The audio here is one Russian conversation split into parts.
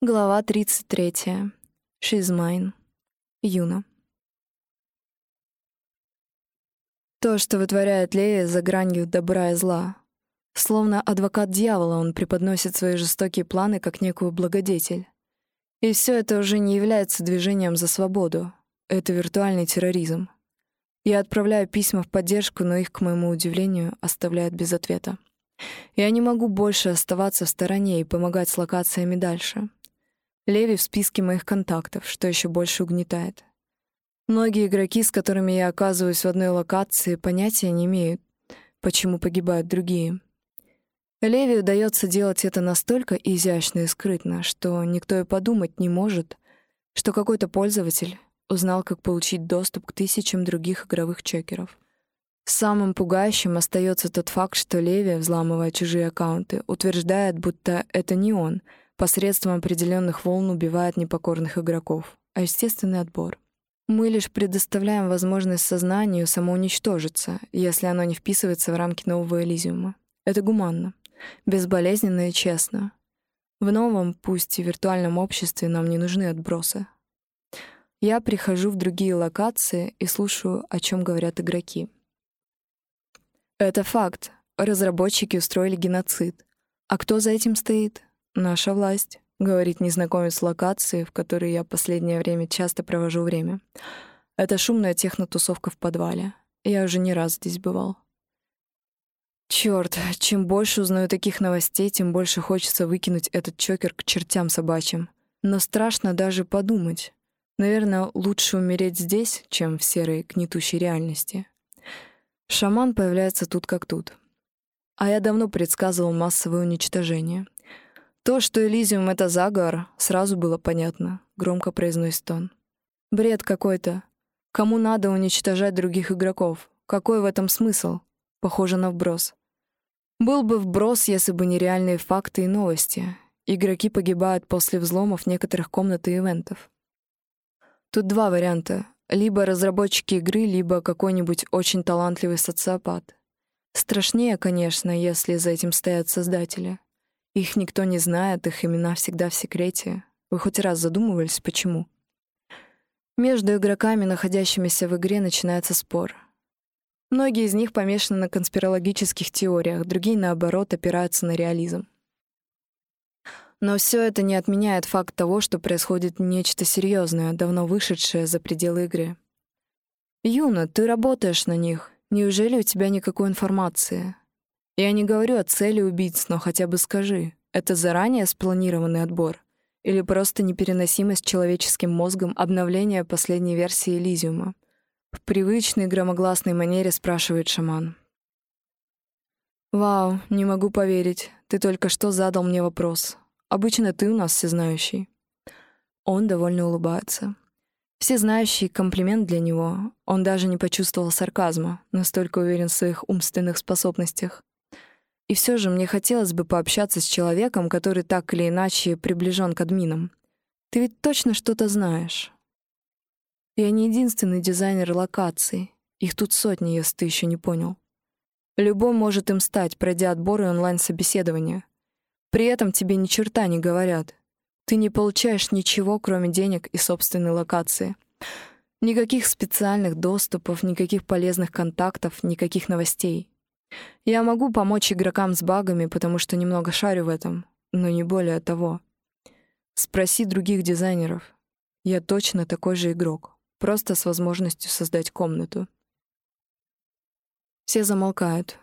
Глава 33. She's mine. Юна. То, что вытворяет Лея за гранью добра и зла. Словно адвокат дьявола он преподносит свои жестокие планы как некую благодетель. И все это уже не является движением за свободу. Это виртуальный терроризм. Я отправляю письма в поддержку, но их, к моему удивлению, оставляют без ответа. Я не могу больше оставаться в стороне и помогать с локациями дальше. Леви в списке моих контактов, что еще больше угнетает. Многие игроки, с которыми я оказываюсь в одной локации, понятия не имеют, почему погибают другие. Леви удается делать это настолько изящно и скрытно, что никто и подумать не может, что какой-то пользователь узнал, как получить доступ к тысячам других игровых чекеров. Самым пугающим остается тот факт, что Леви, взламывая чужие аккаунты, утверждает, будто это не он — посредством определенных волн убивает непокорных игроков, а естественный отбор. Мы лишь предоставляем возможность сознанию самоуничтожиться, если оно не вписывается в рамки нового Элизиума. Это гуманно, безболезненно и честно. В новом, пусть и виртуальном обществе нам не нужны отбросы. Я прихожу в другие локации и слушаю, о чем говорят игроки. Это факт. Разработчики устроили геноцид. А кто за этим стоит? «Наша власть», — говорит незнакомец локации, в которой я последнее время часто провожу время. Это шумная технотусовка в подвале. Я уже не раз здесь бывал. Чёрт, чем больше узнаю таких новостей, тем больше хочется выкинуть этот чокер к чертям собачьим. Но страшно даже подумать. Наверное, лучше умереть здесь, чем в серой гнетущей реальности. Шаман появляется тут как тут. А я давно предсказывал массовое уничтожение — то, что Элизиум — это заговор, сразу было понятно, — громко произносит он. Бред какой-то. Кому надо уничтожать других игроков? Какой в этом смысл? Похоже на вброс. Был бы вброс, если бы не реальные факты и новости. Игроки погибают после взломов некоторых комнат и ивентов. Тут два варианта. Либо разработчики игры, либо какой-нибудь очень талантливый социопат. Страшнее, конечно, если за этим стоят создатели. Их никто не знает, их имена всегда в секрете. Вы хоть раз задумывались, почему? Между игроками, находящимися в игре, начинается спор. Многие из них помешаны на конспирологических теориях, другие, наоборот, опираются на реализм. Но все это не отменяет факт того, что происходит нечто серьезное, давно вышедшее за пределы игры. «Юна, ты работаешь на них. Неужели у тебя никакой информации? Я не говорю о цели убийц, но хотя бы скажи, это заранее спланированный отбор? Или просто непереносимость человеческим мозгом обновления последней версии Элизиума? В привычной громогласной манере спрашивает шаман. «Вау, не могу поверить. Ты только что задал мне вопрос. Обычно ты у нас всезнающий». Он довольно улыбается. Всезнающий комплимент для него. Он даже не почувствовал сарказма, настолько уверен в своих умственных способностях. И все же мне хотелось бы пообщаться с человеком, который так или иначе приближен к админам. Ты ведь точно что-то знаешь. Я не единственный дизайнер локаций. Их тут сотни, если ты еще не понял. Любой может им стать, пройдя отборы онлайн-собеседования. При этом тебе ни черта не говорят. Ты не получаешь ничего, кроме денег и собственной локации. Никаких специальных доступов, никаких полезных контактов, никаких новостей. Я могу помочь игрокам с багами, потому что немного шарю в этом, но не более того. Спроси других дизайнеров. Я точно такой же игрок, просто с возможностью создать комнату. Все замолкают.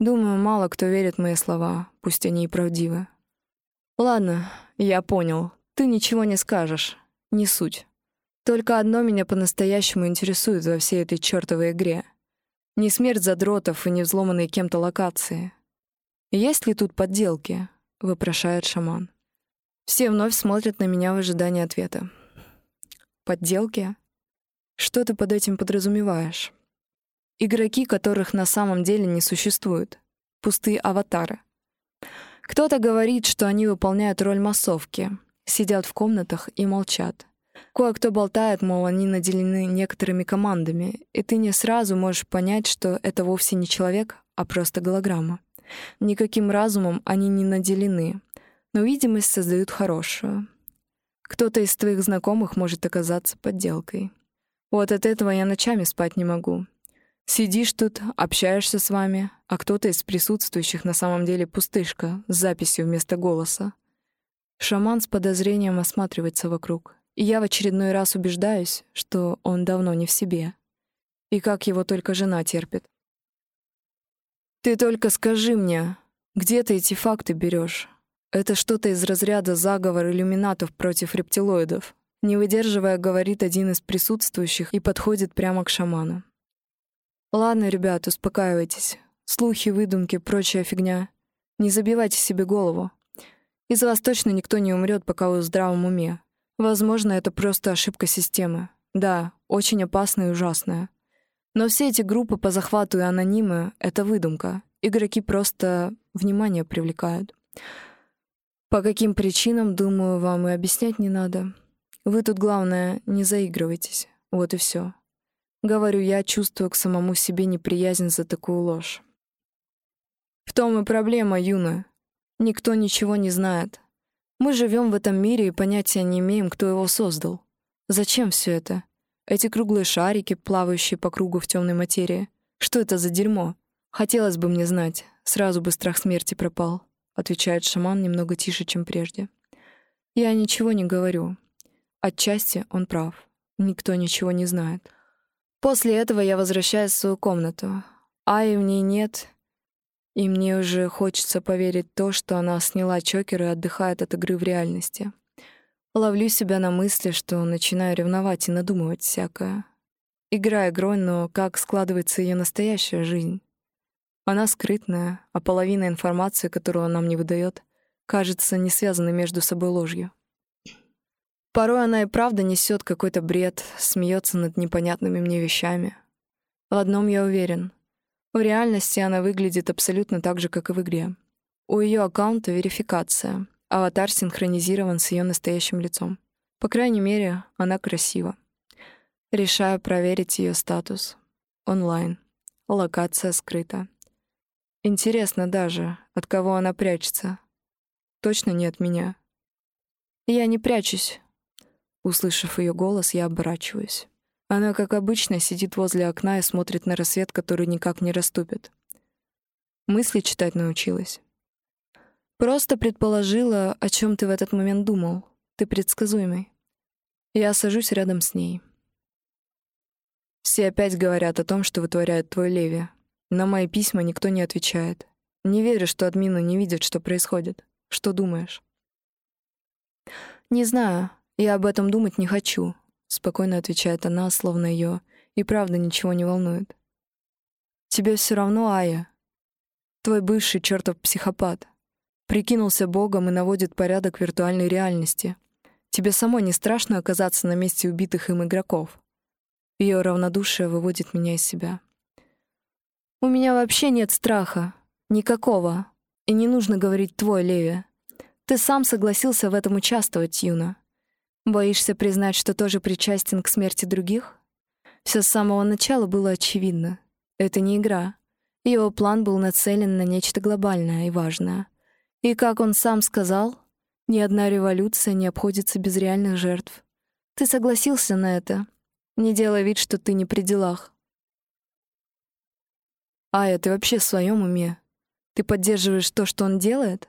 Думаю, мало кто верит в мои слова, пусть они и правдивы. Ладно, я понял. Ты ничего не скажешь. Не суть. Только одно меня по-настоящему интересует во всей этой чёртовой игре — не смерть задротов и не взломанные кем-то локации. «Есть ли тут подделки?» — вопрошает шаман. Все вновь смотрят на меня в ожидании ответа. «Подделки? Что ты под этим подразумеваешь?» Игроки, которых на самом деле не существует. Пустые аватары. Кто-то говорит, что они выполняют роль массовки, сидят в комнатах и молчат. Кое-кто болтает, мол, они наделены некоторыми командами, и ты не сразу можешь понять, что это вовсе не человек, а просто голограмма. Никаким разумом они не наделены. но видимость создают хорошую. Кто-то из твоих знакомых может оказаться подделкой. Вот от этого я ночами спать не могу. Сидишь тут, общаешься с вами, а кто-то из присутствующих на самом деле пустышка с записью вместо голоса. Шаман с подозрением осматривается вокруг, и я в очередной раз убеждаюсь, что он давно не в себе. И как его только жена терпит. «Ты только скажи мне, где ты эти факты берешь? Это что-то из разряда заговор иллюминатов против рептилоидов. Не выдерживая, говорит один из присутствующих и подходит прямо к шаману. Ладно, ребят, успокаивайтесь. Слухи, выдумки, прочая фигня. Не забивайте себе голову. Из вас точно никто не умрет, пока вы в здравом уме. Возможно, это просто ошибка системы. Да, очень опасная и ужасная. Но все эти группы по захвату и анонимы — это выдумка. Игроки просто внимание привлекают. По каким причинам, думаю, вам и объяснять не надо. Вы тут, главное, не заигрывайтесь. Вот и все. Говорю я, чувствую к самому себе неприязнь за такую ложь. В том и проблема, Юна. Никто ничего не знает. Мы живем в этом мире и понятия не имеем, кто его создал. Зачем все это? Эти круглые шарики, плавающие по кругу в темной материи. Что это за дерьмо? Хотелось бы мне знать. Сразу бы страх смерти пропал отвечает шаман немного тише, чем прежде. Я ничего не говорю. Отчасти он прав. Никто ничего не знает. После этого я возвращаюсь в свою комнату. Аи в ней нет, и мне уже хочется поверить то, что она сняла чокер и отдыхает от игры в реальности. Ловлю себя на мысли, что начинаю ревновать и надумывать всякое. Игра игрой, но как складывается ее настоящая жизнь? Она скрытная, а половина информации, которую она мне выдает, кажется не связанной между собой ложью. Порой она и правда несет какой-то бред, смеется над непонятными мне вещами. В одном я уверен. В реальности она выглядит абсолютно так же, как и в игре. У ее аккаунта верификация. Аватар синхронизирован с ее настоящим лицом. По крайней мере, она красива. Решаю проверить ее статус. Онлайн. Локация скрыта. Интересно даже, от кого она прячется. Точно не от меня. Я не прячусь. Услышав ее голос, я оборачиваюсь. Она, как обычно, сидит возле окна и смотрит на рассвет, который никак не расступит. Мысли читать научилась. Просто предположила, о чем ты в этот момент думал. Ты предсказуемый. Я сажусь рядом с ней. Все опять говорят о том, что вытворяет твой Леви, на мои письма никто не отвечает. Не верю, что админы не видят, что происходит. Что думаешь? Не знаю. Я об этом думать не хочу, спокойно отвечает она, словно ее и правда ничего не волнует. Тебе все равно, Ая. Твой бывший чертов психопат. Прикинулся богом и наводит порядок в виртуальной реальности. Тебе самой не страшно оказаться на месте убитых им игроков? Ее равнодушие выводит меня из себя. У меня вообще нет страха. Никакого. И не нужно говорить «твой, Леви». Ты сам согласился в этом участвовать, Юна. Боишься признать, что тоже причастен к смерти других? Все с самого начала было очевидно. Это не игра. Его план был нацелен на нечто глобальное и важное. И, как он сам сказал, ни одна революция не обходится без реальных жертв. Ты согласился на это. Не делай вид, что ты не при делах. «Ая, ты вообще в своем уме? Ты поддерживаешь то, что он делает?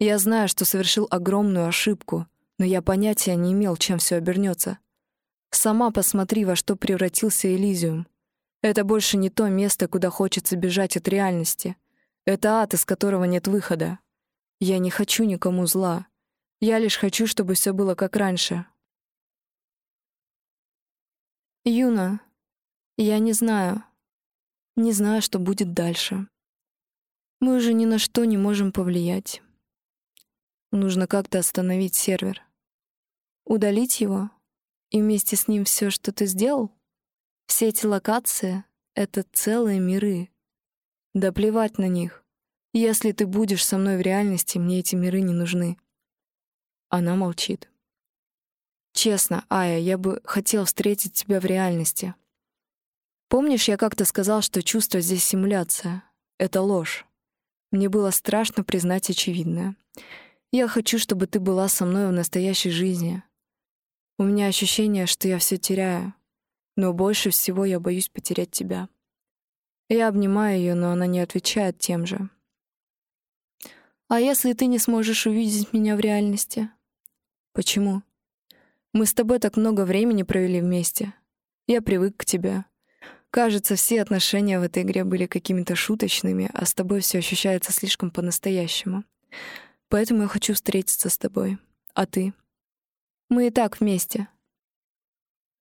Я знаю, что совершил огромную ошибку, но я понятия не имел, чем все обернется. Сама посмотри, во что превратился Элизиум. Это больше не то место, куда хочется бежать от реальности. Это ад, из которого нет выхода. Я не хочу никому зла. Я лишь хочу, чтобы все было как раньше. Юна, я не знаю, не знаю, что будет дальше. Мы уже ни на что не можем повлиять. Нужно как-то остановить сервер. Удалить его и вместе с ним все, что ты сделал? Все эти локации — это целые миры. Да плевать на них. Если ты будешь со мной в реальности, мне эти миры не нужны. Она молчит. Честно, Ая, я бы хотел встретить тебя в реальности. Помнишь, я как-то сказал, что чувство здесь симуляция? Это ложь. Мне было страшно признать очевидное. Я хочу, чтобы ты была со мной в настоящей жизни. У меня ощущение, что я все теряю, но больше всего я боюсь потерять тебя. Я обнимаю ее, но она не отвечает тем же. А если ты не сможешь увидеть меня в реальности? Почему? Мы с тобой так много времени провели вместе. Я привык к тебе. Кажется, все отношения в этой игре были какими-то шуточными, а с тобой все ощущается слишком по-настоящему. Поэтому я хочу встретиться с тобой. А ты? Мы и так вместе.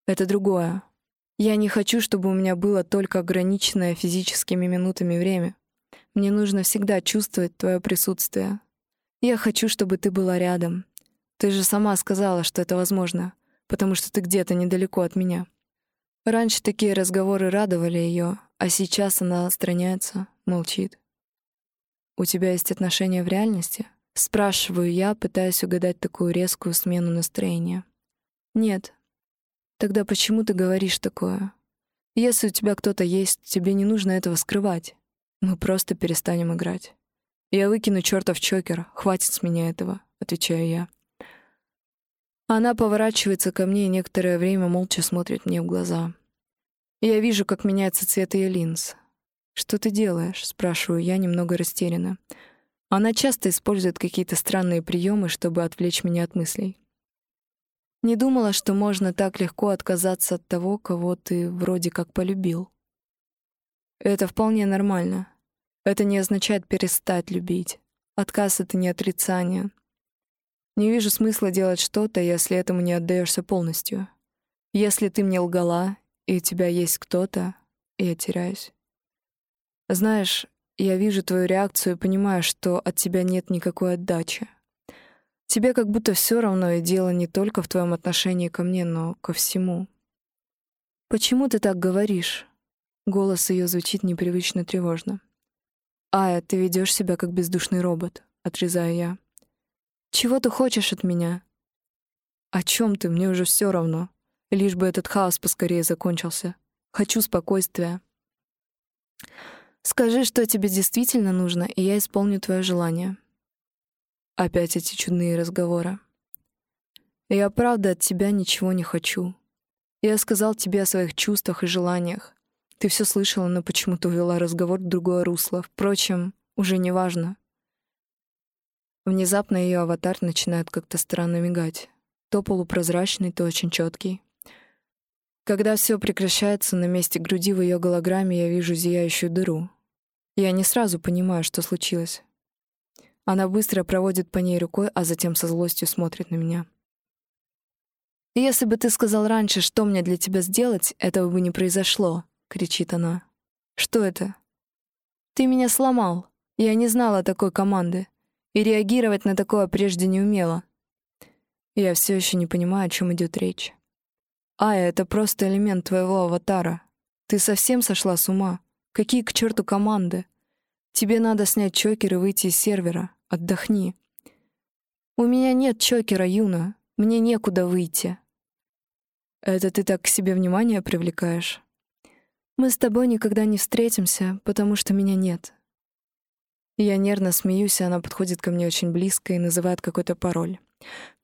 Это другое. Я не хочу, чтобы у меня было только ограниченное физическими минутами время. Мне нужно всегда чувствовать твое присутствие. Я хочу, чтобы ты была рядом. Ты же сама сказала, что это возможно, потому что ты где-то недалеко от меня. Раньше такие разговоры радовали ее, а сейчас она отстраняется, молчит. «У тебя есть отношения в реальности?» Спрашиваю я, пытаясь угадать такую резкую смену настроения. «Нет». «Тогда почему ты говоришь такое? Если у тебя кто-то есть, тебе не нужно этого скрывать. Мы просто перестанем играть. Я выкину чертов чокер, хватит с меня этого», — отвечаю я. Она поворачивается ко мне и некоторое время молча смотрит мне в глаза. Я вижу, как меняется цвет ее линз. «Что ты делаешь?» — спрашиваю я, немного растерянно. Она часто использует какие-то странные приемы, чтобы отвлечь меня от мыслей. Не думала, что можно так легко отказаться от того, кого ты вроде как полюбил. Это вполне нормально. Это не означает перестать любить. Отказ — это не отрицание. Не вижу смысла делать что-то, если этому не отдаешься полностью. Если ты мне лгала, и у тебя есть кто-то, я теряюсь. Знаешь, я вижу твою реакцию и понимаю, что от тебя нет никакой отдачи. Тебе как будто все равно, и дело не только в твоем отношении ко мне, но ко всему. Почему ты так говоришь? Голос ее звучит непривычно тревожно. Ая, ты ведешь себя как бездушный робот, отрезаю я. Чего ты хочешь от меня? О чем ты? Мне уже все равно. Лишь бы этот хаос поскорее закончился. Хочу спокойствия. Скажи, что тебе действительно нужно, и я исполню твое желание. Опять эти чудные разговоры. Я правда от тебя ничего не хочу. Я сказал тебе о своих чувствах и желаниях. Ты все слышала, но почему-то увела разговор в другое русло. Впрочем, уже не важно. Внезапно ее аватар начинает как-то странно мигать. То полупрозрачный, то очень четкий. Когда все прекращается, на месте груди в ее голограмме я вижу зияющую дыру. Я не сразу понимаю, что случилось. Она быстро проводит по ней рукой, а затем со злостью смотрит на меня. «Если бы ты сказал раньше, что мне для тебя сделать, этого бы не произошло», — кричит она. «Что это?» «Ты меня сломал. Я не знала такой команды и реагировать на такое прежде не умела. Я все еще не понимаю, о чем идет речь. Ая, это просто элемент твоего аватара. Ты совсем сошла с ума. Какие к черту команды? Тебе надо снять чокер и выйти из сервера. Отдохни. У меня нет чокера, Юна. Мне некуда выйти. Это ты так к себе внимание привлекаешь? Мы с тобой никогда не встретимся, потому что меня нет. Я нервно смеюсь, и она подходит ко мне очень близко и называет какой-то пароль.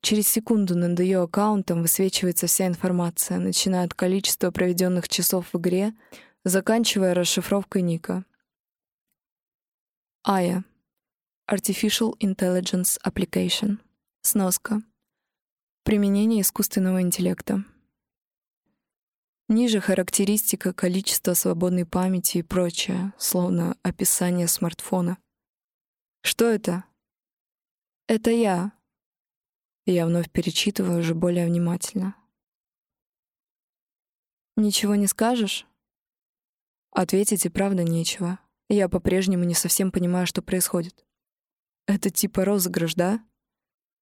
Через секунду над ее аккаунтом высвечивается вся информация, начиная от количества проведенных часов в игре, заканчивая расшифровкой ника. Ая. Artificial Intelligence Application. Сноска. Применение искусственного интеллекта. Ниже характеристика, количество свободной памяти и прочее, словно описание смартфона. Что это? Это я. Я вновь перечитываю уже более внимательно. Ничего не скажешь? Ответить и правда нечего. Я по-прежнему не совсем понимаю, что происходит. Это типа розыгрыш, да?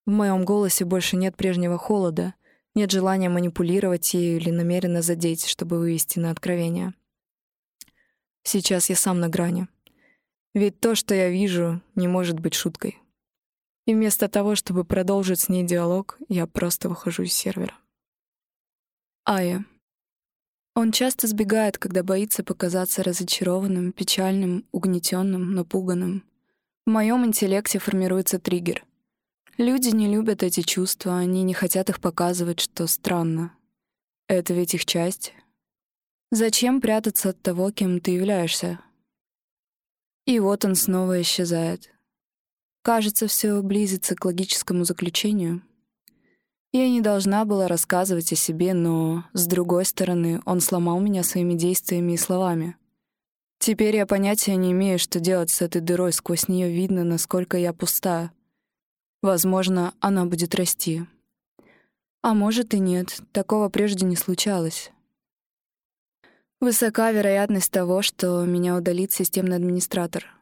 В моем голосе больше нет прежнего холода, нет желания манипулировать ею или намеренно задеть, чтобы вывести на откровение. Сейчас я сам на грани. Ведь то, что я вижу, не может быть шуткой. И вместо того, чтобы продолжить с ней диалог, я просто выхожу из сервера. Ая. Он часто сбегает, когда боится показаться разочарованным, печальным, угнетенным, напуганным. В моем интеллекте формируется триггер. Люди не любят эти чувства, они не хотят их показывать, что странно. Это ведь их часть. Зачем прятаться от того, кем ты являешься? И вот он снова исчезает. Кажется, все близится к логическому заключению. Я не должна была рассказывать о себе, но, с другой стороны, он сломал меня своими действиями и словами. Теперь я понятия не имею, что делать с этой дырой, сквозь нее видно, насколько я пуста. Возможно, она будет расти. А может и нет, такого прежде не случалось. Высока вероятность того, что меня удалит системный администратор.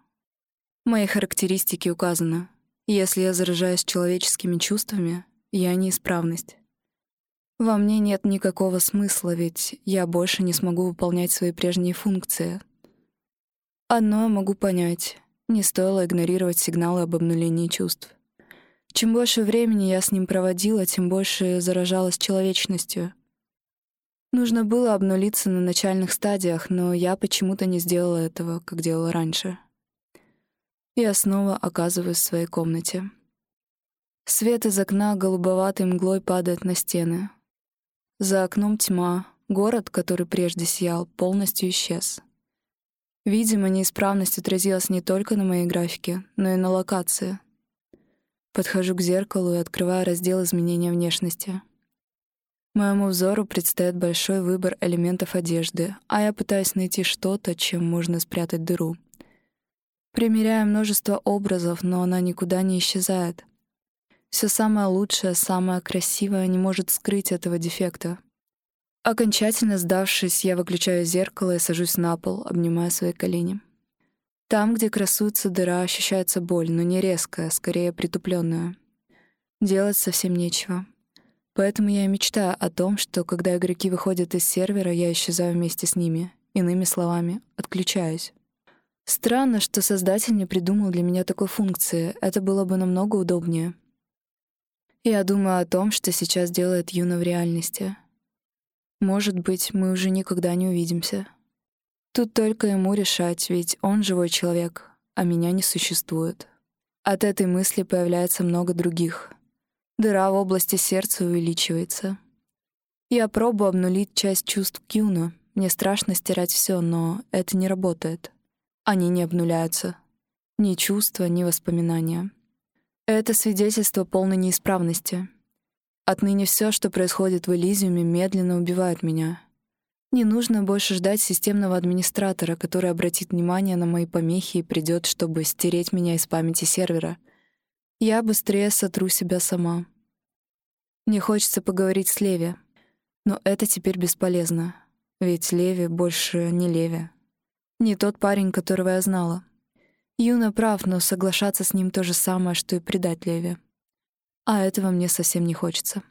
Мои характеристики указаны. Если я заражаюсь человеческими чувствами, я неисправность. Во мне нет никакого смысла, ведь я больше не смогу выполнять свои прежние функции. Одно я могу понять — не стоило игнорировать сигналы об обнулении чувств. Чем больше времени я с ним проводила, тем больше заражалась человечностью. Нужно было обнулиться на начальных стадиях, но я почему-то не сделала этого, как делала раньше. Я снова оказываюсь в своей комнате. Свет из окна голубоватой мглой падает на стены. За окном тьма, город, который прежде сиял, полностью исчез. Видимо, неисправность отразилась не только на моей графике, но и на локации — Подхожу к зеркалу и открываю раздел изменения внешности. Моему взору предстоит большой выбор элементов одежды, а я пытаюсь найти что-то, чем можно спрятать дыру. Примеряю множество образов, но она никуда не исчезает. Все самое лучшее, самое красивое не может скрыть этого дефекта. Окончательно сдавшись, я выключаю зеркало и сажусь на пол, обнимая свои колени. Там, где красуется дыра, ощущается боль, но не резкая, скорее притупленная. Делать совсем нечего. Поэтому я и мечтаю о том, что когда игроки выходят из сервера, я исчезаю вместе с ними. Иными словами, отключаюсь. Странно, что создатель не придумал для меня такой функции. Это было бы намного удобнее. Я думаю о том, что сейчас делает Юна в реальности. Может быть, мы уже никогда не увидимся. Тут только ему решать, ведь он живой человек, а меня не существует. От этой мысли появляется много других. Дыра в области сердца увеличивается. Я пробую обнулить часть чувств Кьюна. Мне страшно стирать все, но это не работает. Они не обнуляются. Ни чувства, ни воспоминания. Это свидетельство полной неисправности. Отныне все, что происходит в Элизиуме, медленно убивает меня — не нужно больше ждать системного администратора, который обратит внимание на мои помехи и придет, чтобы стереть меня из памяти сервера. Я быстрее сотру себя сама. Мне хочется поговорить с Леви, но это теперь бесполезно, ведь Леви больше не Леви. Не тот парень, которого я знала. Юна прав, но соглашаться с ним то же самое, что и предать Леви. А этого мне совсем не хочется.